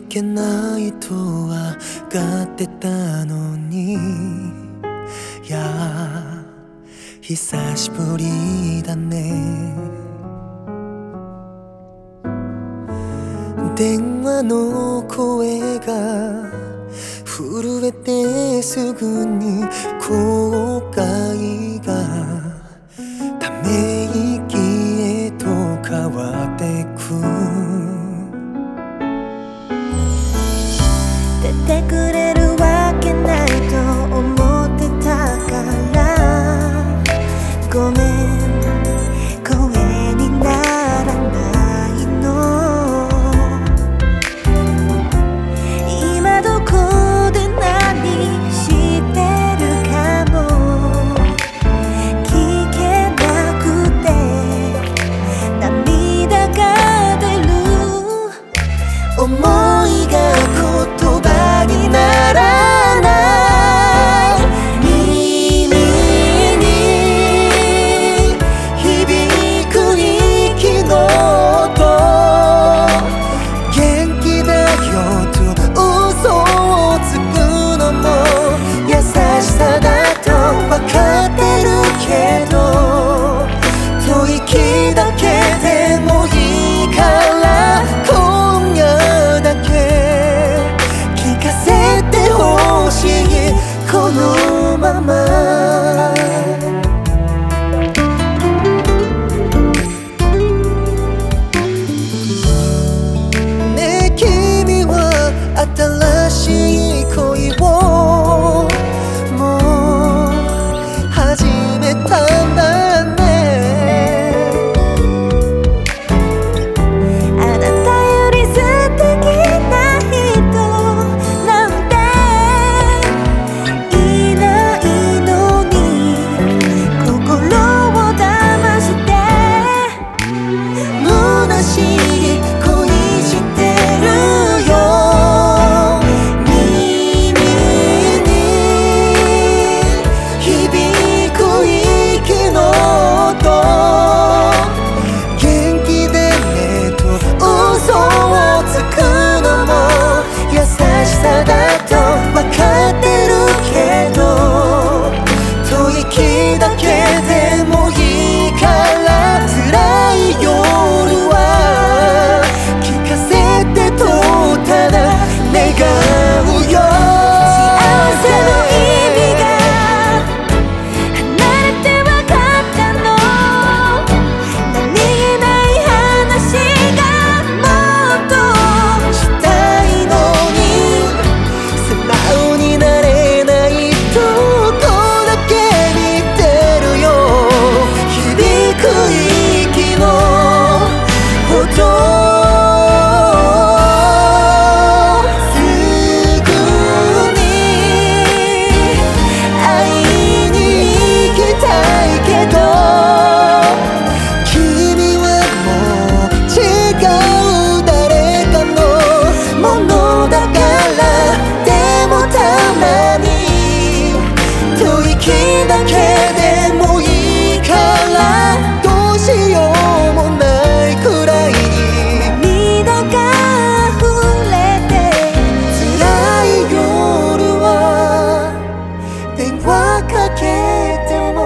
いけないとわかってたのに。いや久しぶりだね。電話の声が震えてすぐに後悔がが no でもいいからどうしようもないくらいに涙が溢れて辛い夜は電話かけても